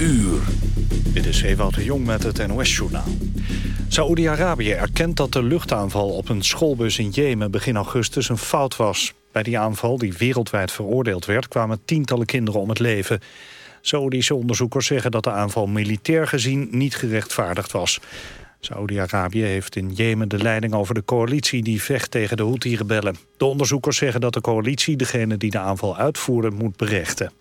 uur. Dit is Ewout de Jong met het NOS-journaal. Saoedi-Arabië erkent dat de luchtaanval op een schoolbus in Jemen begin augustus een fout was. Bij die aanval, die wereldwijd veroordeeld werd, kwamen tientallen kinderen om het leven. Saoedische onderzoekers zeggen dat de aanval militair gezien niet gerechtvaardigd was. Saoedi-Arabië heeft in Jemen de leiding over de coalitie die vecht tegen de Houthi-rebellen. De onderzoekers zeggen dat de coalitie degene die de aanval uitvoerde moet berechten.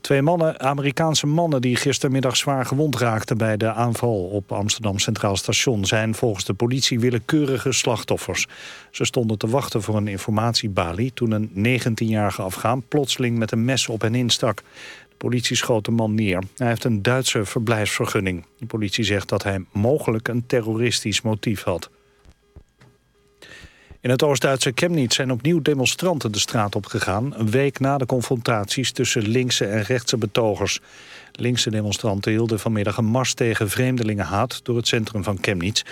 Twee mannen, Amerikaanse mannen die gistermiddag zwaar gewond raakten... bij de aanval op Amsterdam Centraal Station... zijn volgens de politie willekeurige slachtoffers. Ze stonden te wachten voor een informatiebalie... toen een 19-jarige Afghaan plotseling met een mes op hen instak. De politie schoot de man neer. Hij heeft een Duitse verblijfsvergunning. De politie zegt dat hij mogelijk een terroristisch motief had. In het Oost-Duitse Chemnitz zijn opnieuw demonstranten de straat opgegaan... een week na de confrontaties tussen linkse en rechtse betogers. Linkse demonstranten hielden vanmiddag een mars tegen vreemdelingenhaat... door het centrum van Chemnitz.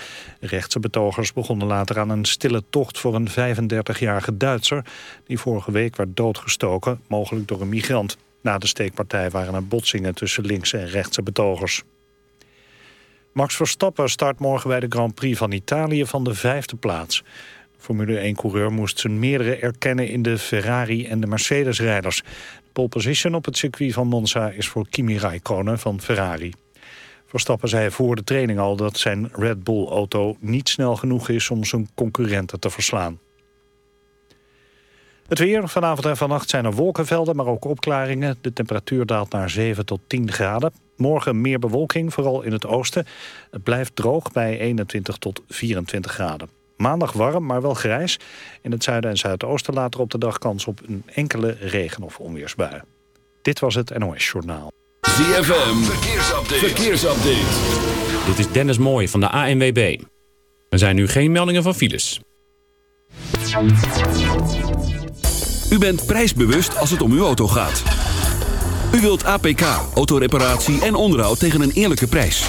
Rechtse betogers begonnen later aan een stille tocht voor een 35-jarige Duitser... die vorige week werd doodgestoken, mogelijk door een migrant. Na de steekpartij waren er botsingen tussen linkse en rechtse betogers. Max Verstappen start morgen bij de Grand Prix van Italië van de vijfde plaats. Formule 1-coureur moest zijn meerdere erkennen in de Ferrari en de Mercedes-rijders. De pole position op het circuit van Monza is voor Kimi Raikkonen van Ferrari. Verstappen zei voor de training al dat zijn Red Bull-auto niet snel genoeg is om zijn concurrenten te verslaan. Het weer. Vanavond en vannacht zijn er wolkenvelden, maar ook opklaringen. De temperatuur daalt naar 7 tot 10 graden. Morgen meer bewolking, vooral in het oosten. Het blijft droog bij 21 tot 24 graden. Maandag warm, maar wel grijs. In het zuiden en zuidoosten later op de dag kans op een enkele regen- of onweersbui. Dit was het NOS Journaal. ZFM, verkeersupdate. verkeersupdate. Dit is Dennis Mooij van de ANWB. Er zijn nu geen meldingen van files. U bent prijsbewust als het om uw auto gaat. U wilt APK, autoreparatie en onderhoud tegen een eerlijke prijs.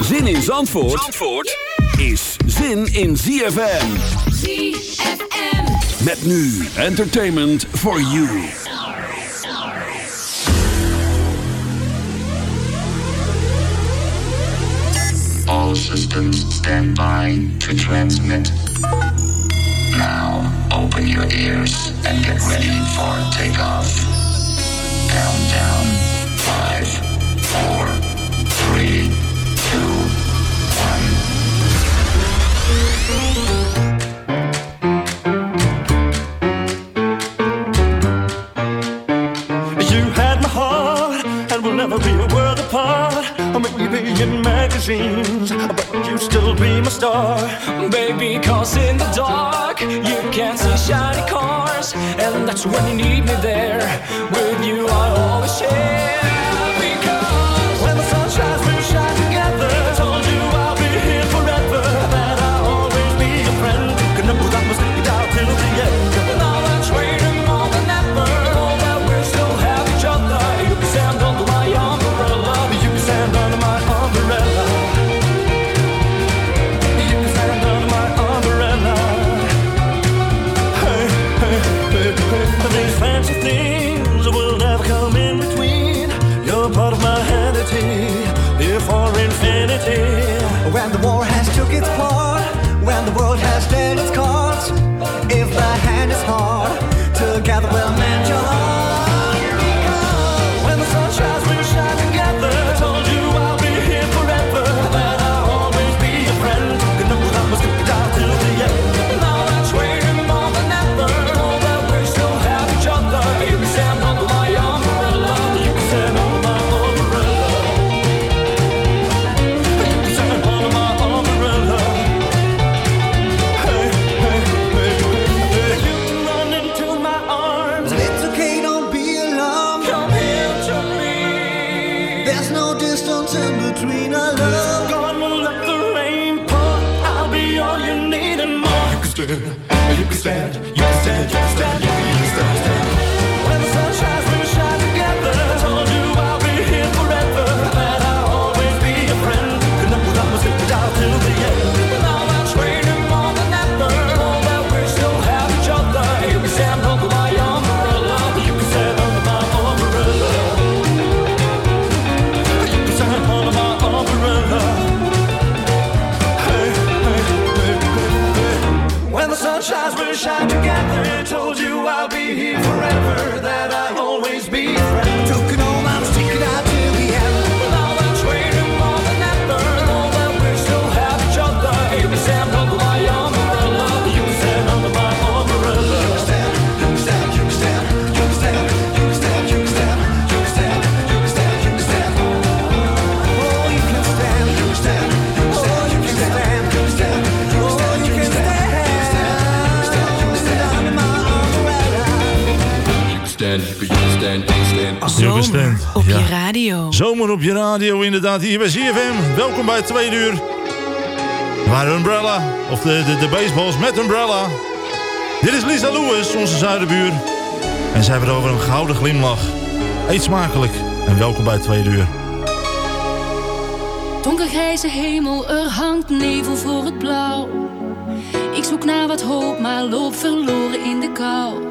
Zin in Zandvoort, Zandvoort is zin in ZFM. ZFM. Met nu entertainment for you. All systems stand by to transmit. Now, open your ears and get ready for takeoff. Countdown. Five, four, three, two, one. You had my heart, and we'll never be a world apart. Or maybe in magazines, but you still be my star. Baby, cause in the dark you can't see shiny cars, and that's when you need me there. With you, I inderdaad hier bij CFM. Welkom bij het tweede uur. Waar Umbrella, of de, de, de baseballs met Umbrella. Dit is Lisa Lewis, onze zuidenbuur. En zij hebben over een gouden glimlach. Eet smakelijk en welkom bij het tweede uur. Donkergrijze hemel, er hangt nevel voor het blauw. Ik zoek naar wat hoop, maar loop verloren in de kou.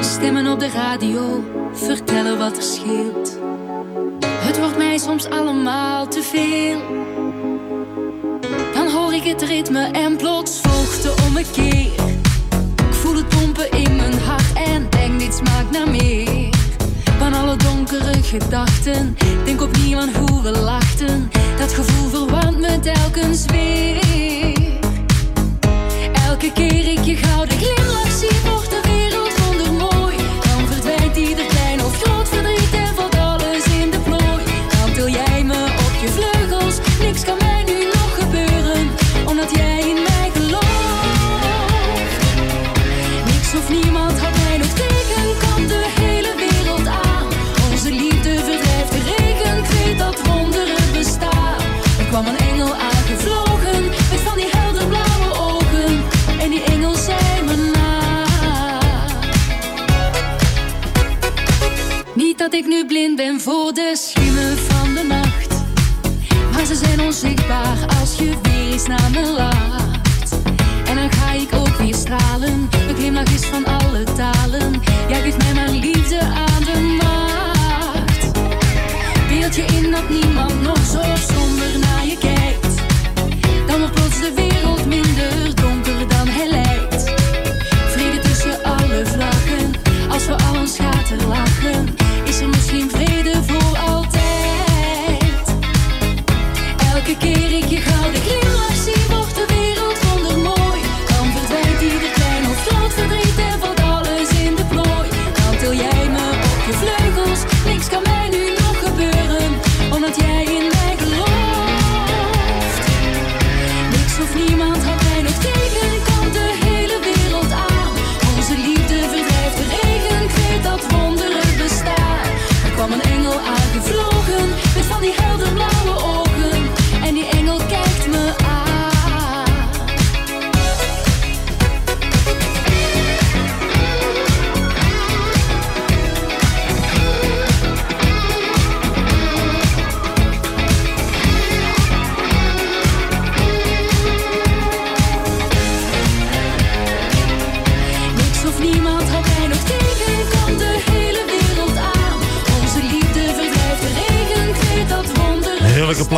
Stemmen op de radio, vertellen wat er scheelt soms allemaal te veel. Dan hoor ik het ritme en plots volgt de ommekeer. Ik voel het pompen in mijn hart en denk niets smaakt naar meer. Van alle donkere gedachten, denk opnieuw aan hoe we lachten. Dat gevoel verwarmt me telkens weer. Elke keer ik je gouden leer.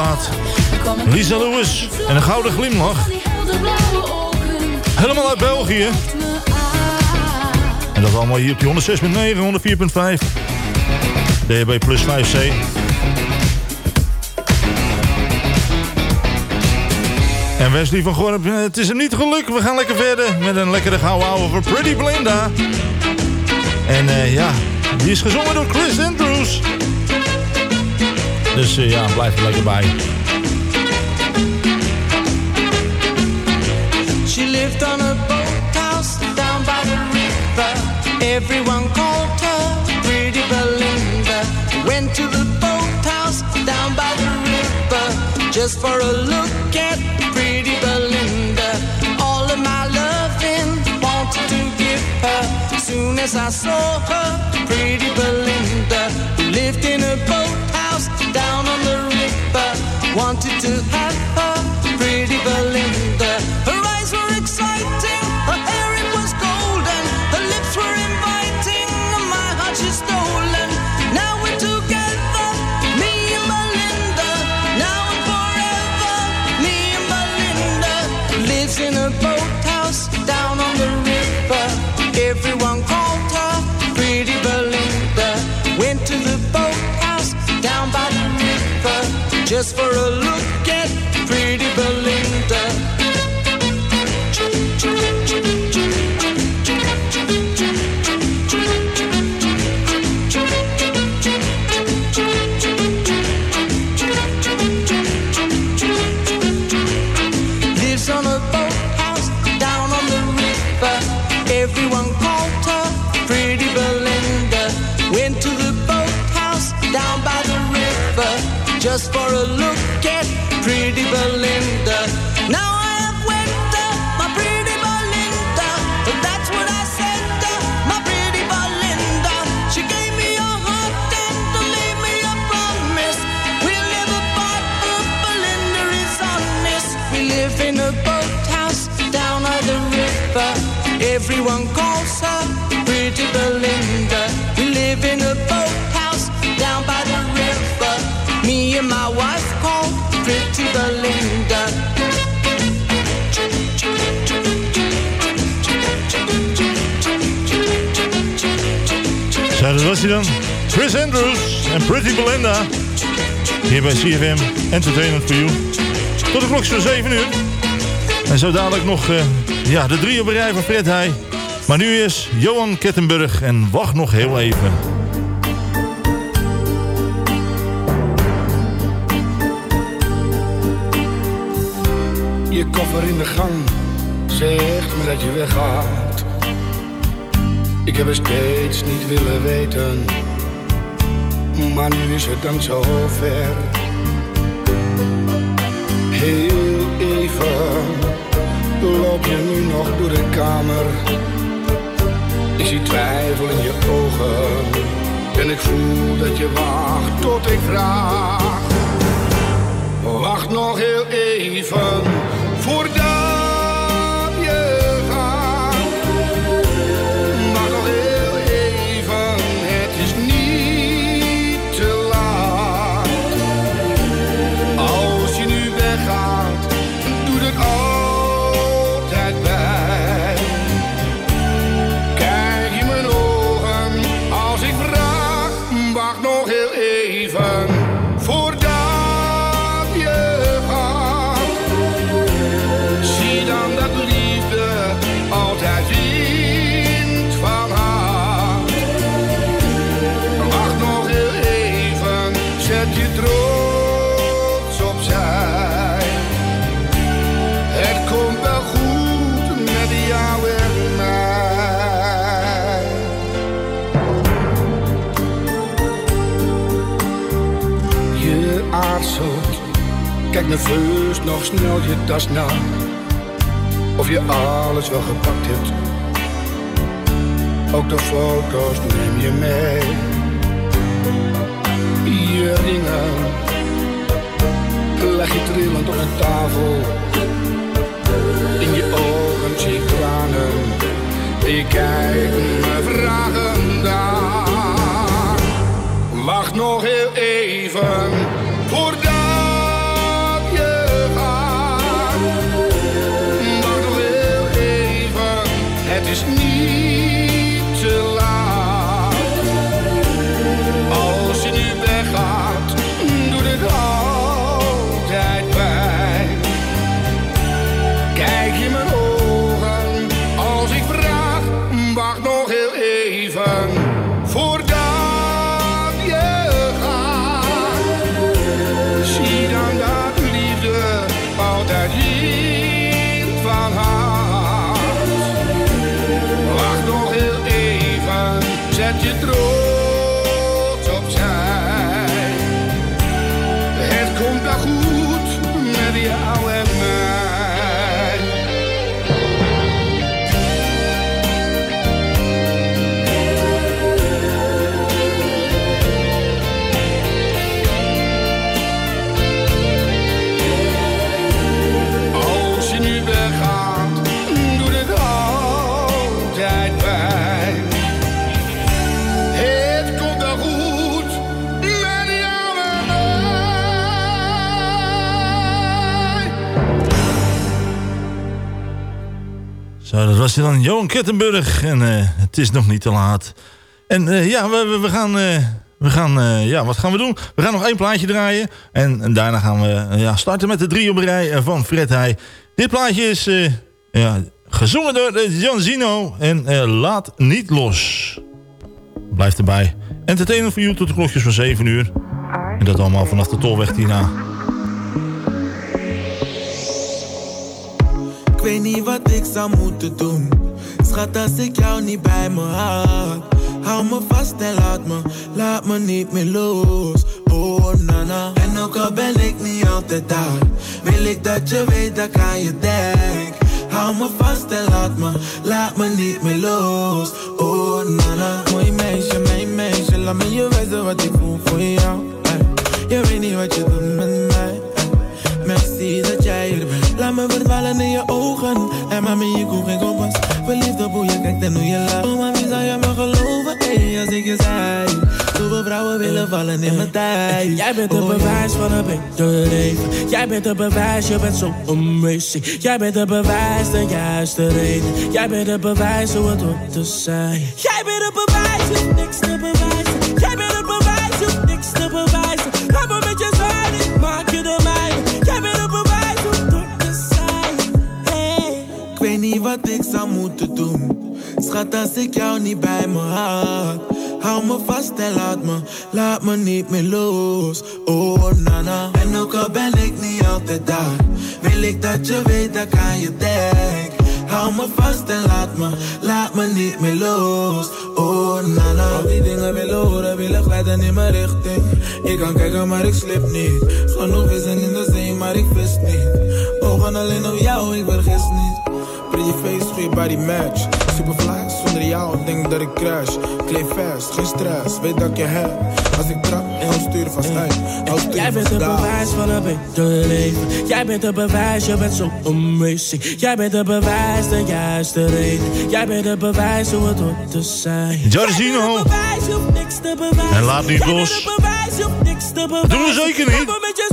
plaat. Lisa Lewis en een gouden glimlach. Helemaal uit België. En dat allemaal hier op die 106.9, 104.5. DHB plus 5C. En Wesley van Gorp, het is hem niet gelukt. We gaan lekker verder met een lekkere gouden ouwe voor Pretty Blinda. En eh, ja, die is gezongen door Chris Andrews. Dus eh, ja, blijf er lekker bij. She lived on a boathouse down by the river. Everyone called her Pretty Belinda. Went to the boathouse down by the river just for a look at Pretty Belinda. All of my loving wanted to give her. Soon as I saw her, Pretty Belinda lived in a boat down on the river. Wanted to have her, pretty Belinda. Just for a look Entertainment for You. Tot de klok van 7 uur. En zo dadelijk nog eh, ja, de drie op rij van Fred. Maar nu is Johan Kettenburg en wacht nog heel even. Je koffer in de gang zegt me dat je weggaat. Ik heb het steeds niet willen weten, maar nu is het dan zo ver. Heel even loop je nu nog door de kamer. Ik zie twijfel in je ogen en ik voel dat je wacht tot ik vraag. Wacht nog heel even kijk nerveus nog snel je tas na. Of je alles wel gepakt hebt. Ook de foto's neem je mee. Je ringen leg je trillend op de tafel. In je ogen zie ik tranen. Ik kijk me vragen aan. Wacht nog heel even was dan, Johan Kettenburg. En eh, het is nog niet te laat. En eh, ja, we, we, gaan... we gaan, eh, ja, wat gaan we doen? We gaan nog één plaatje draaien. En, daarna gaan we ja, starten met de drie op rij van Fred Heij. Dit plaatje is ja, gezongen door Jan Zino. En laat niet los. Blijf erbij. Entertainment voor you tot de klokjes van 7 uur. En dat allemaal vanaf de tolweg hierna. Weet niet wat ik zou moeten doen. Schat, als ik jou niet bij me had. Hou me vast en laat me, laat me niet meer los. Oh, nana. En ook al ben ik niet altijd daar. Wil ik dat je weet dat ik aan je denk. Hou me vast en laat me, laat me niet meer los. Oh, nana. Mooi meisje, mijn meisje. Laat me je wijzen wat ik voel voor jou. Je. Oh, mami, zou je me geloven? Ey, als ik je zei. Hoeveel vrouwen willen vallen in mijn tijd. Jij bent het Oh, bewijs van een beter leven. Jij bent het bewijs, je bent zo amazing. Jij bent het bewijs, de juiste reden. Jij bent het bewijs hoe het hoort te zijn. Jij bent het bewijs, je hebt niks te bewijzen. Jij bent het bewijs, je hebt niks te bewijzen. Laat me met je zijn, ik maak je de mijne. Jij bent het bewijs hoe het hoort te zijn. Hey. Ik weet niet wat ik zou moeten doen. Schat, als ik jou niet bij me had. Hou me vast en laat me, laat me niet meer los. Oh, nana. En ook al ben ik niet altijd daar. Wil ik dat je weet dat ik aan je denk. Hou me vast en laat me, laat me niet meer los. Oh, nana. Al die dingen willen horen, willen glijden in mijn richting. Ik kan kijken, maar ik slip niet. Genoeg vissen in de zee, maar ik vis niet. Ogen alleen op jou, ik vergis niet. Pretty face, goeie body match. Superfly, zonder jou denk dat ik crash. Kleef vast, geen stress, weet dat ik je heb. Als ik trap, en dan stuur vast uit. Jij bent het bewijs van een beter leven. Jij bent het bewijs, je bent zo amazing. Jij bent het bewijs, de juiste reden. Jij bent het bewijs hoe het hoort te zijn. Je bewijzen. En laat niet los. je bewijzen. doen we zeker niet. Je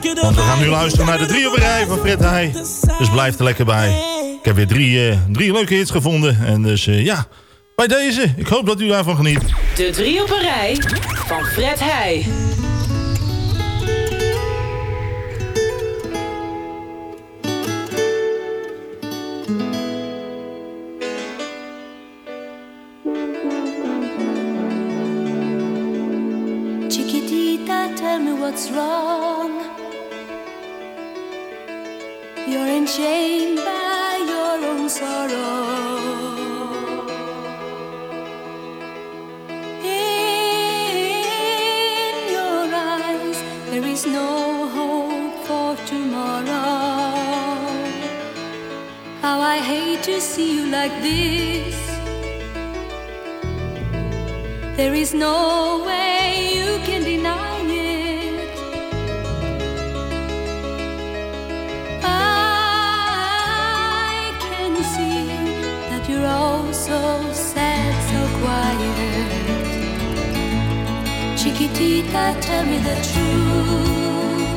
je Want we gaan nu luisteren naar de drie op rij van Fred Heij. Dus blijf er lekker bij. Ik heb weer drie, eh, drie leuke hits gevonden. En dus eh, ja, bij deze. Ik hoop dat u daarvan geniet. De drie op een rij van Fred Heij. Chiquitita, tell me what's wrong. You're enchained by to see you like this. There is no way you can deny it. I can see that you're all so sad, so quiet. Chiquitita, tell me the truth.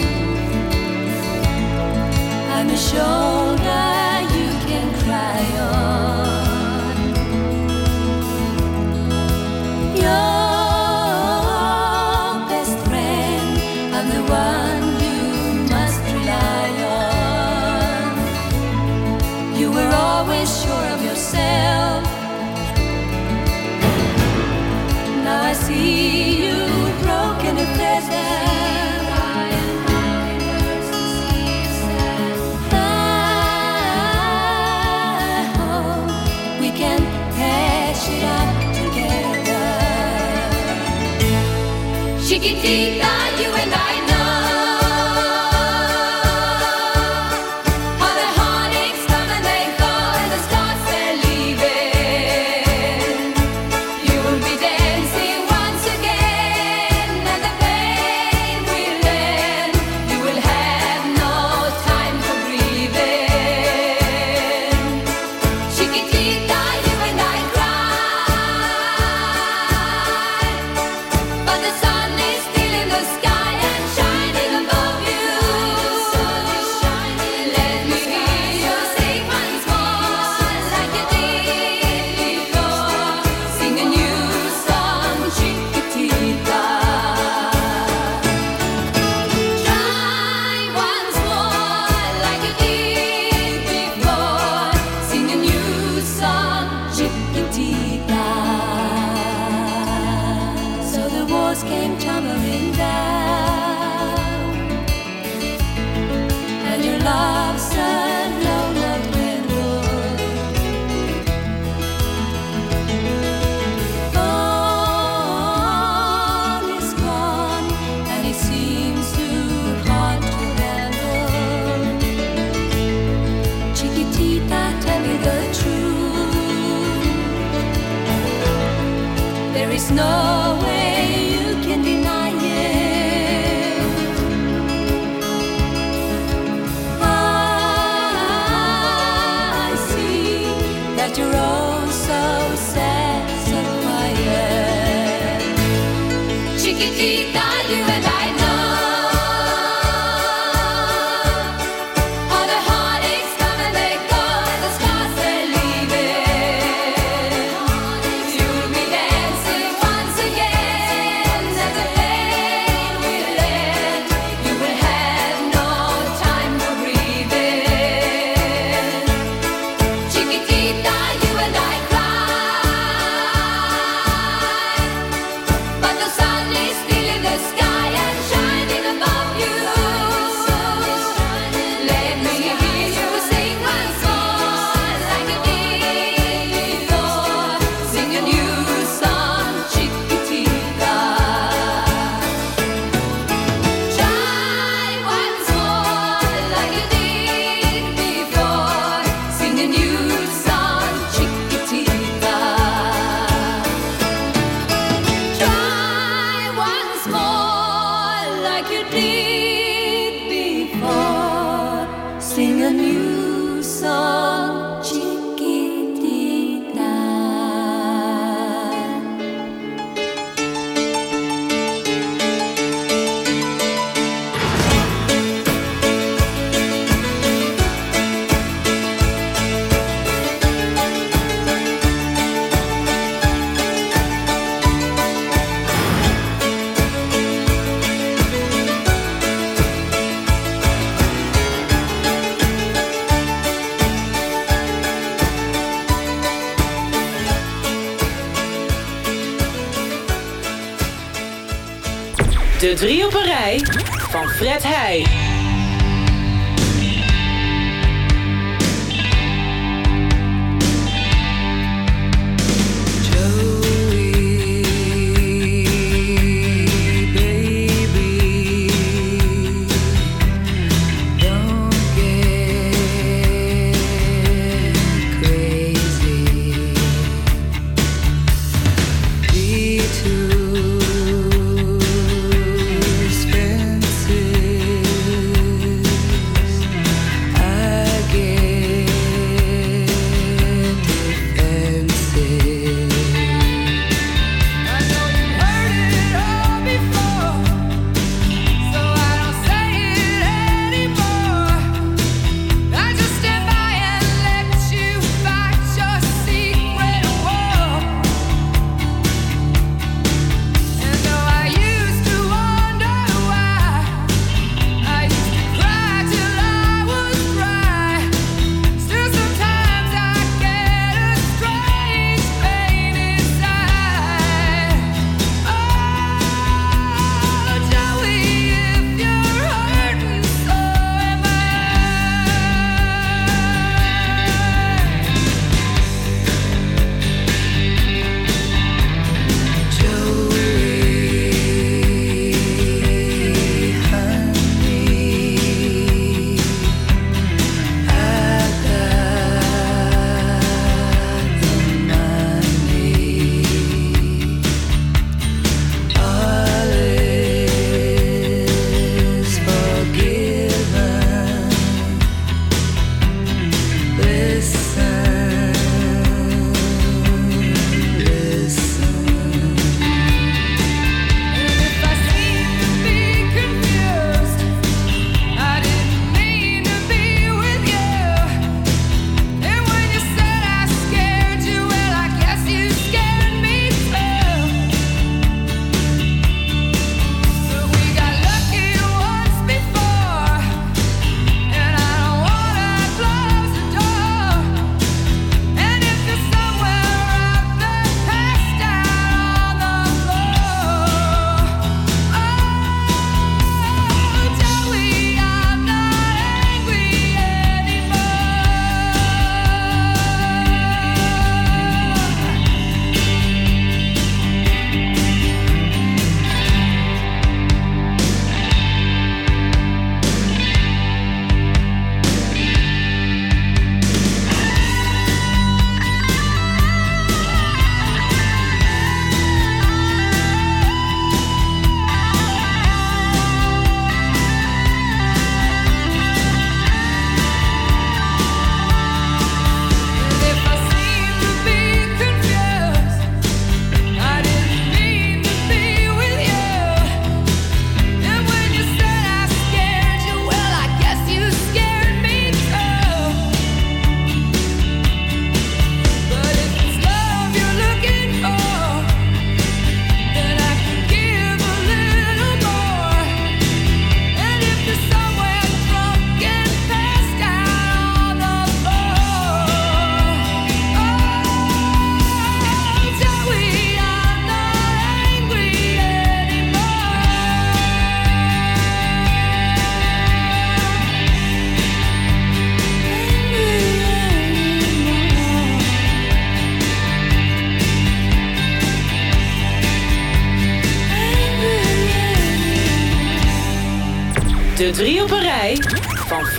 I'm a shoulder can cry on. Your Chiquitita, you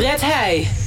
Fred Heij.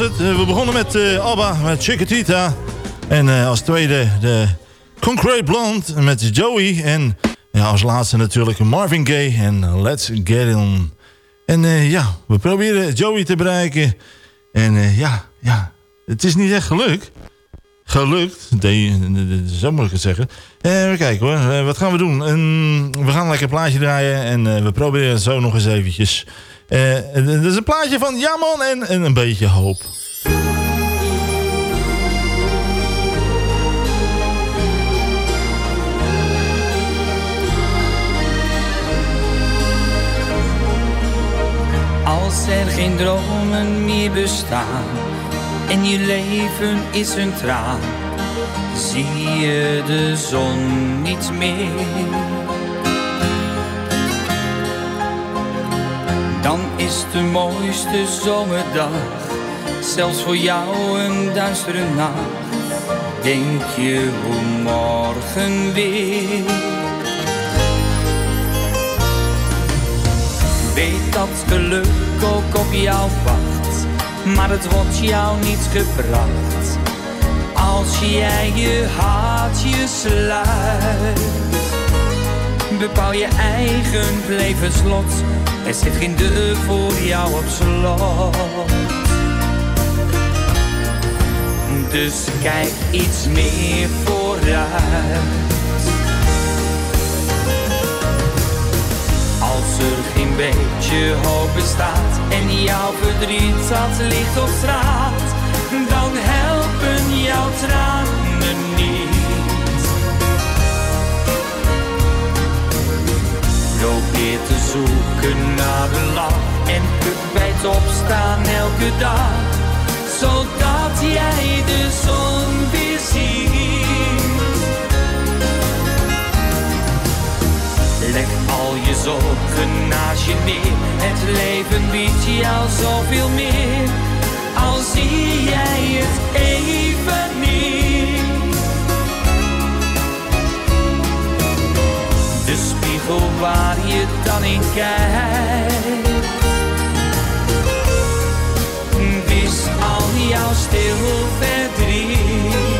Eh, We begonnen met eh, Abba, met Chiquitita. En eh, als tweede de Concrete Blonde met Joey. En Ja, als laatste natuurlijk Marvin Gaye en Let's Get On. En ja, we proberen Joey te bereiken. En ja, ja, het is niet echt gelukt. Gelukt, de, zo moet ik het zeggen. Even kijken hoor, wat gaan we doen? We gaan lekker plaatje draaien en we proberen zo nog eens eventjes. Eh, Het is een plaatje van Ja man en, en een beetje hoop. Als er geen dromen meer bestaan en je leven is een traan, zie je de zon niet meer. Dan is de mooiste zomerdag, zelfs voor jou een duistere nacht. Denk je hoe morgen weer? Weet dat geluk ook op jou wacht, maar het wordt jou niet gebracht. Als jij je hartje sluit, bepaal je eigen levenslot. Er zit geen deur voor jou op slot. Dus kijk iets meer vooruit. Als er geen beetje hoop bestaat en jouw verdriet dat ligt op straat, dan helpen jouw tranen niet. Probeer te zoeken naar de lach en puk bij het opstaan elke dag, zodat jij de zon weer ziet. Leg al je zorgen naast je neer. Het leven biedt jou zoveel meer. Al zie jij het even niet. Spiegel waar je dan in kijkt. Wist al jouw stil verdriet.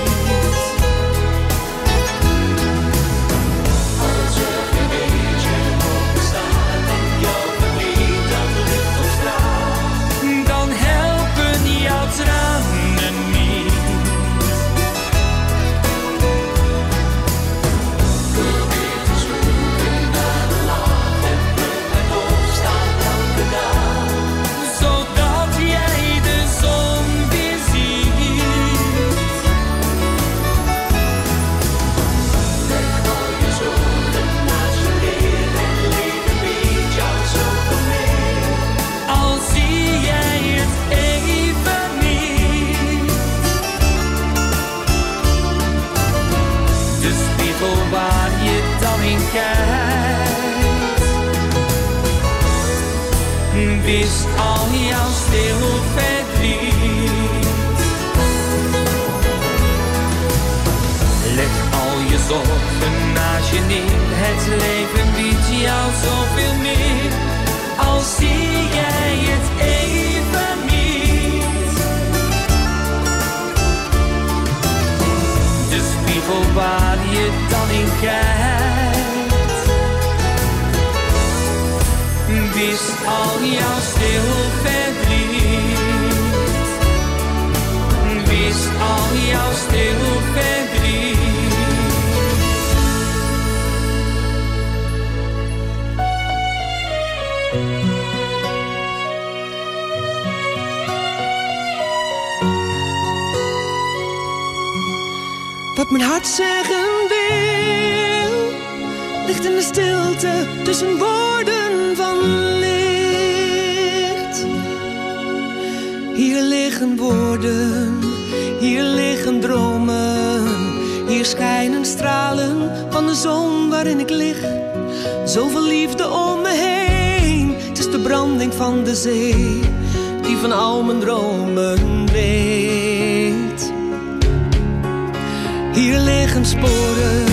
Sporen,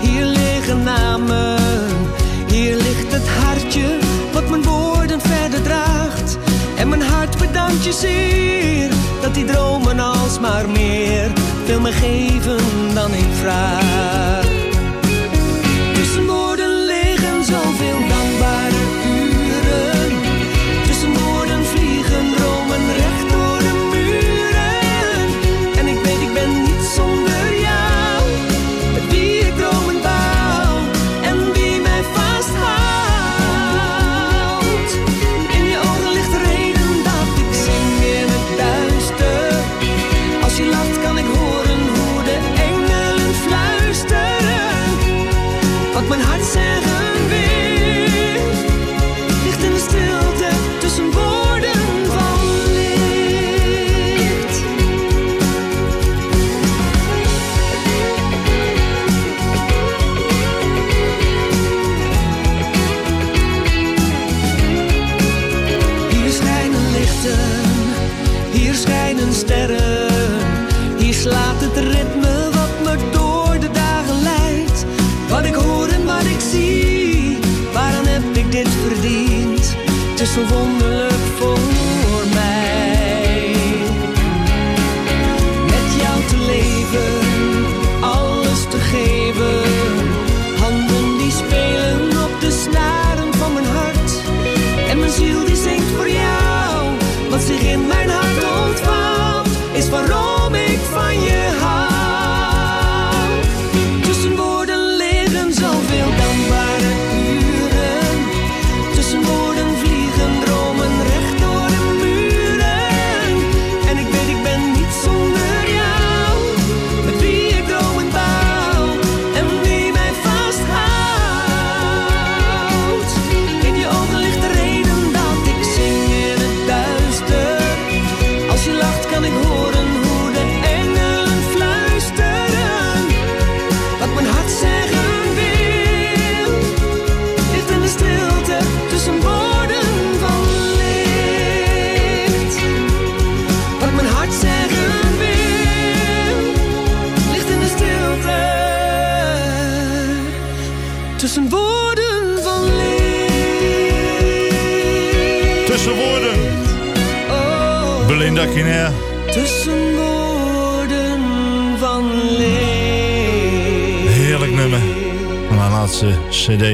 hier liggen namen. Hier ligt het hartje wat mijn woorden verder draagt. En mijn hart bedankt je zeer dat die dromen alsmaar meer veel me geven dan ik vraag.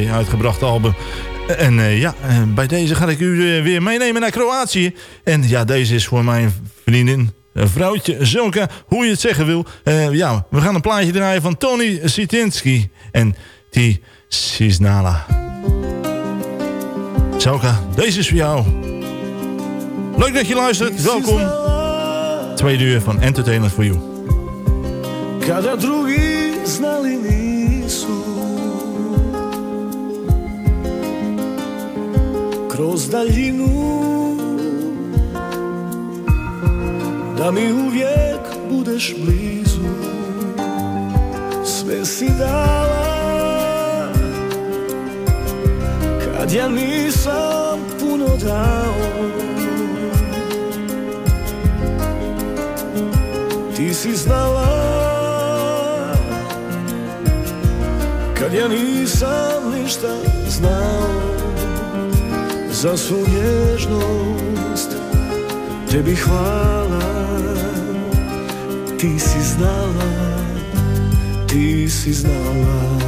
Cd, uitgebracht album. En eh, ja, eh, bij deze ga ik u eh, weer meenemen naar Kroatië. En ja, deze is voor mijn vriendin, vrouwtje, Zulke, hoe je het zeggen wil. Ja, we gaan een plaatje draaien van Tony Sitinski en T. Cisnala. Zulke, deze is voor jou. Leuk dat je luistert, welkom. Tweede uur van Entertainment for You. Kada drugi Kroz daljinu. Da mi uvijek budeš blizu. Sve si dala. Kad ja nisam puno dao. Ti si znala. Kad ja nisam ništa znao Za svu nježnost Tebi hvala. Ti si znala Ti si znala.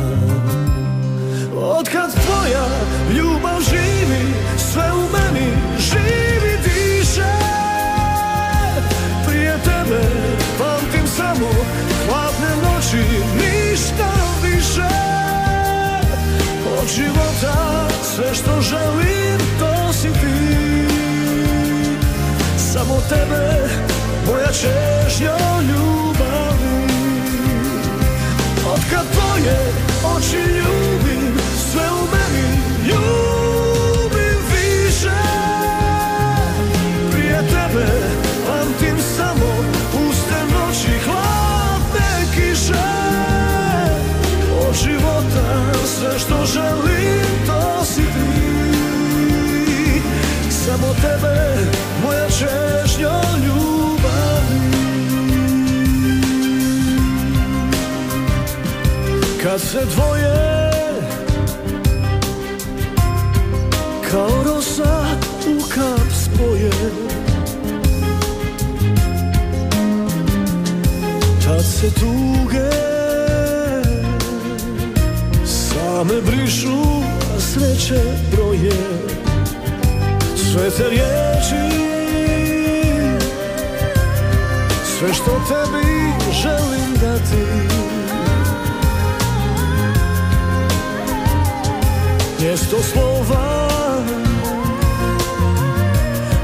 Otkad tvoja ljubav živi Sve u meni živi diše. Prije tebe pamtim samo Hladne noći ništa više. Od života sve što želim tebe moja čežnja ljubavi. Otkad tvoje oči ljubim sve u meni ljubim više. Prije tebe pamtim samo puste noći hladne kiše. Od života sve što želim to si ti. Samo tebe Kad se dvoje Kao rosa u kap spoje Tad se tuge Same brišu, a sreće broje. Sve te riječi Sve što tebi želim dati Mjesto slova.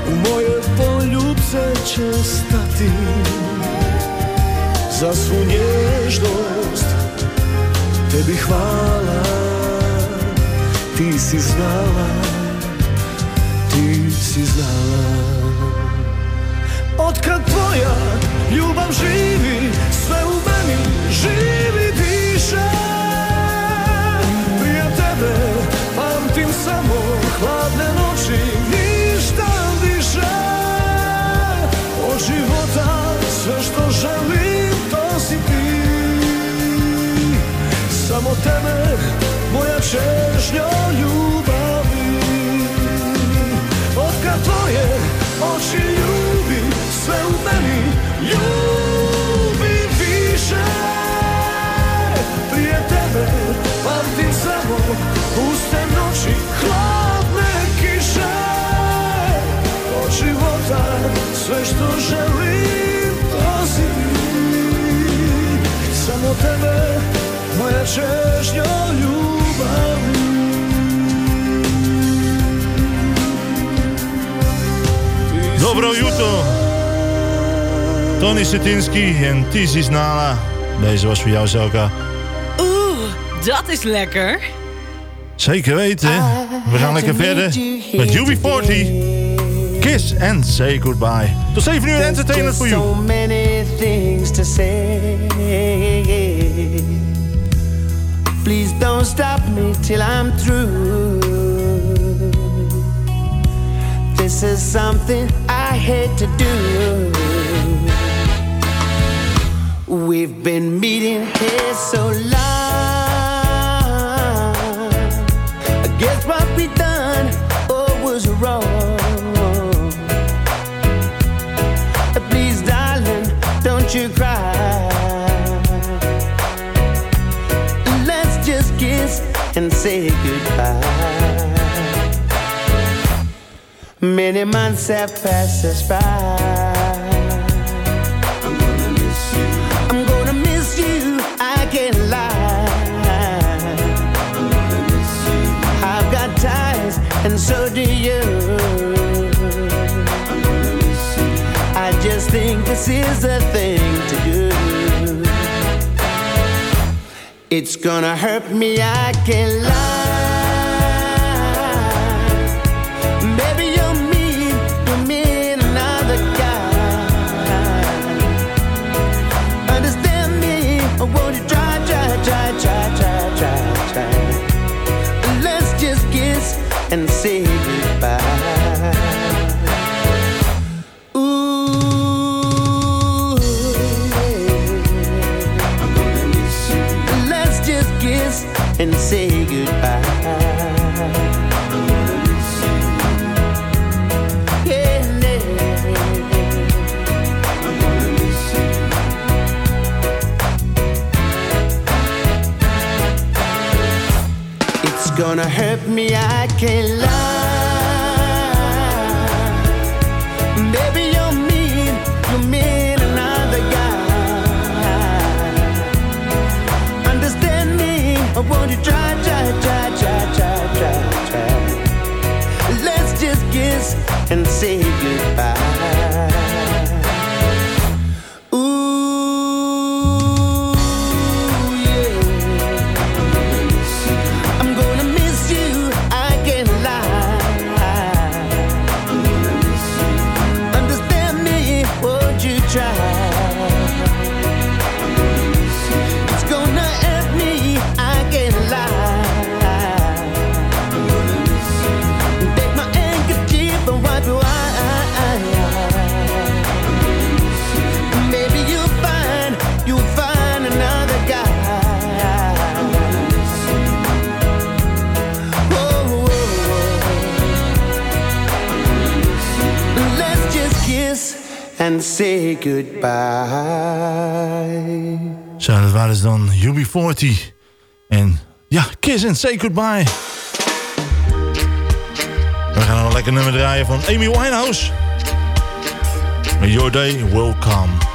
U moje poljubce će stati Za svu nježnost. Tebi hvala Ti si znala Ti si znala. Otkad tvoja ljubav živi Sve u meni živi diše samo Hladne noći ništa više Od života. Sve što želim to si ti. Samo tebe moja čežnja ljubavi. Otkad tvoje oči ljubim sve u meni ljubim što želim to si ti Samo tebe moja čežnja ljubavi Dobro jutro. Tony Sitinski en Tizi Nala. Deze was voor jou, Zelka. Oeh, dat is lekker. Zeker weten. We gaan lekker verder met UB40. Kiss and say goodbye. Tot 7 uur entertainment So you. many things to say. Please don't stop me till I'm through. This is something I hate to do. We've been meeting here so long. let you cry. Let's just kiss and say goodbye. Many months have passed us by. this is the thing to do. It's gonna hurt me, I can't lie. me, I can't goodbye. Zo, dat waren dan UB40. En ja, Kiss and Say Goodbye. We gaan een lekker nummer draaien van Amy Winehouse. Your day will come.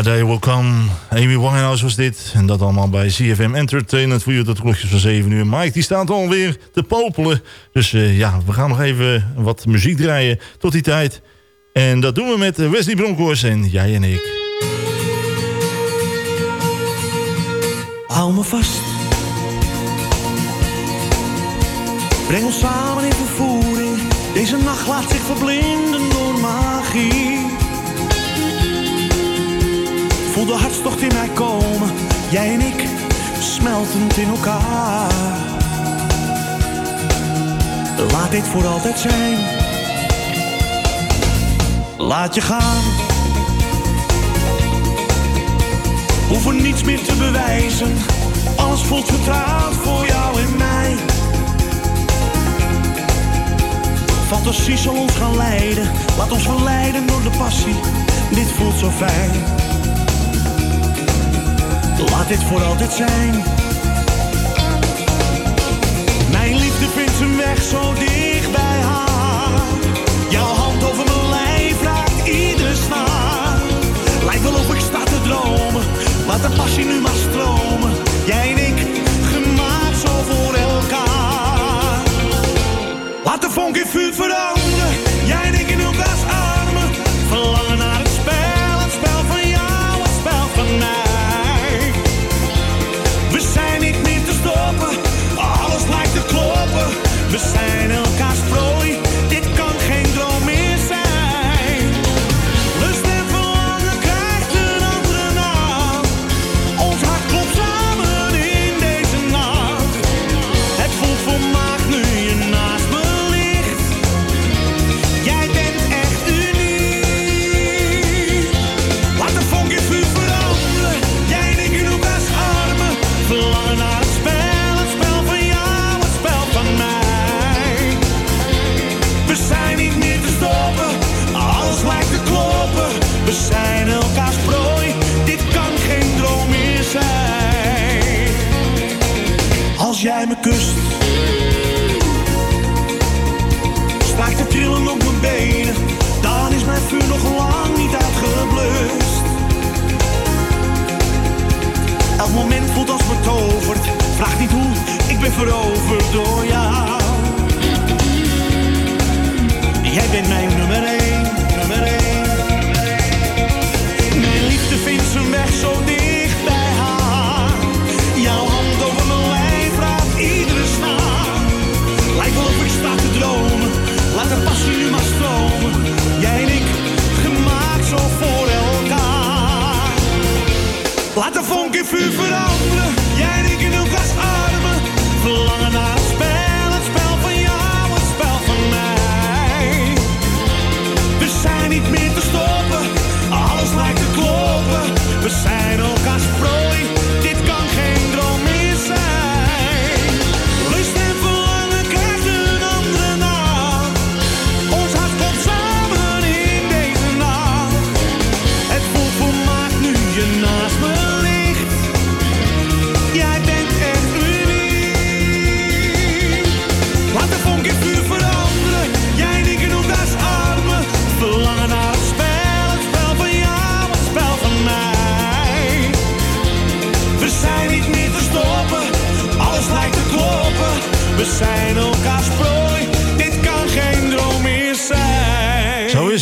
A Day Will. Amy Winehouse was dit. En dat allemaal bij CFM Entertainment voor u tot klokjes van 7 uur. Mike die staat alweer te popelen. Dus eh, ja, we gaan nog even wat muziek draaien tot die tijd. En dat doen we met Wesley Bronkhorst en jij en ik. Hou me vast. Breng ons samen in vervoering. Deze nacht laat zich verblinden door magie. Voel de hartstocht in mij komen. Jij en ik, smeltend in elkaar. Laat dit voor altijd zijn. Laat je gaan. Hoeven niets meer te bewijzen. Alles voelt vertrouwd voor jou en mij. Fantasie zal ons gaan leiden. Laat ons verleiden door de passie. Dit voelt zo fijn. Laat dit voor altijd zijn. Mijn liefde vindt zijn weg zo dicht bij haar. Jouw hand over mijn lijf raakt iedere snaar. Lijkt wel of ik sta te dromen. Laat de passie nu maar stromen. Jij en ik, gemaakt zo voor elkaar. Laat de vonk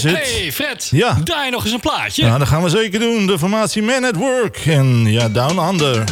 is het. Hey Fred, Ja. draai nog eens een plaatje. Ja, dat gaan we zeker doen. De formatie Man at Work. En ja, Down Under.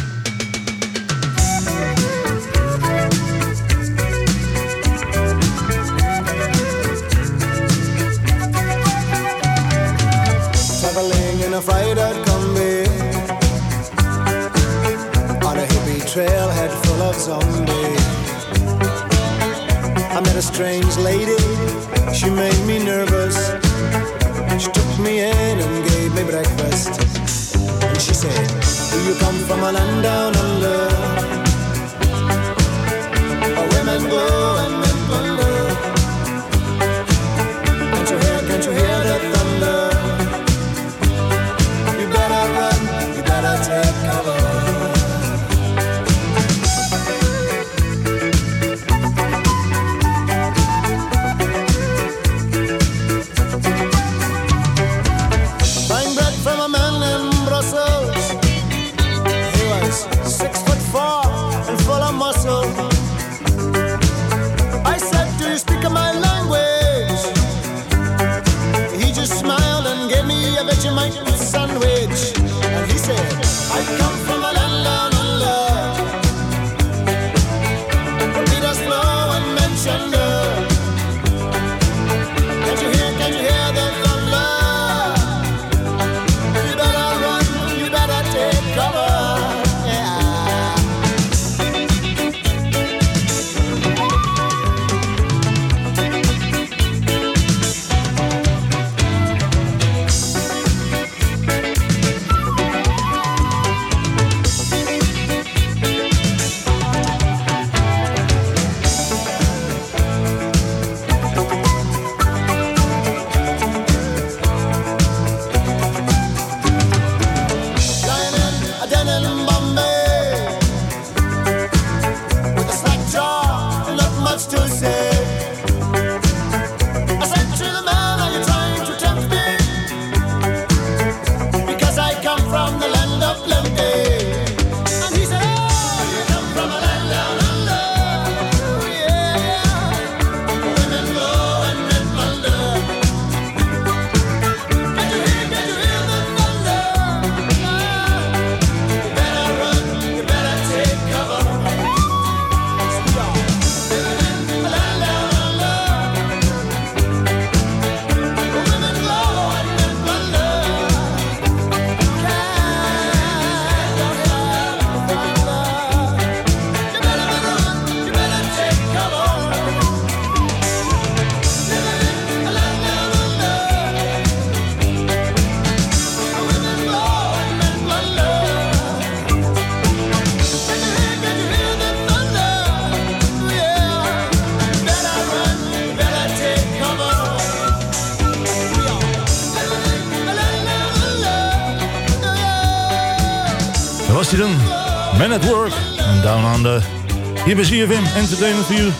Bij CFM Entertainment for You.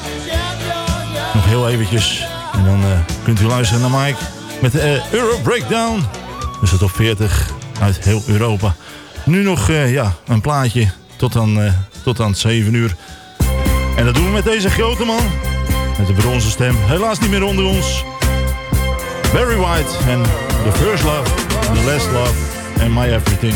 Nog heel eventjes. En dan eh, kunt u luisteren naar Mike. Met de eh, Euro Breakdown. Dus de top 40 uit heel Europa. Nu nog eh, ja, een plaatje. Tot aan, tot aan 7 uur. En dat doen we met deze grote man. Met de bronzen stem. Helaas niet meer onder ons. Barry White en The First Love, The Last Love en My Everything.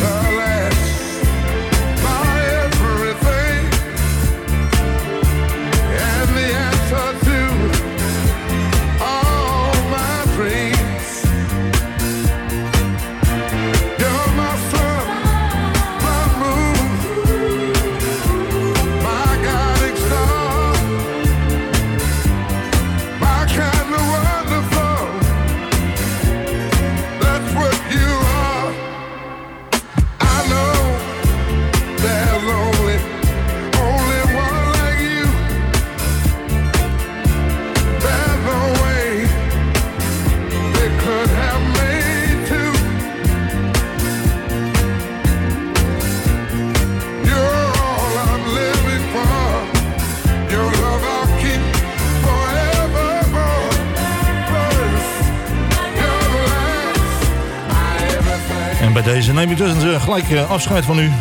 Neem ik dus eh, gelijk eh, afscheid van u.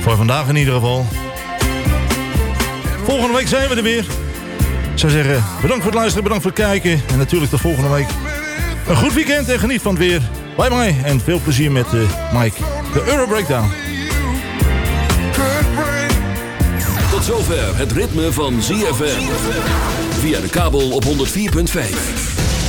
Voor vandaag in ieder geval. Volgende week zijn we er weer. Ik zou zeggen, bedankt voor het luisteren, bedankt voor het kijken. En natuurlijk de volgende week. Een goed weekend en geniet van het weer. Bye bye en veel plezier met eh, Mike. De Euro Breakdown. Tot zover het ritme van ZFM. Via de kabel op 104.5.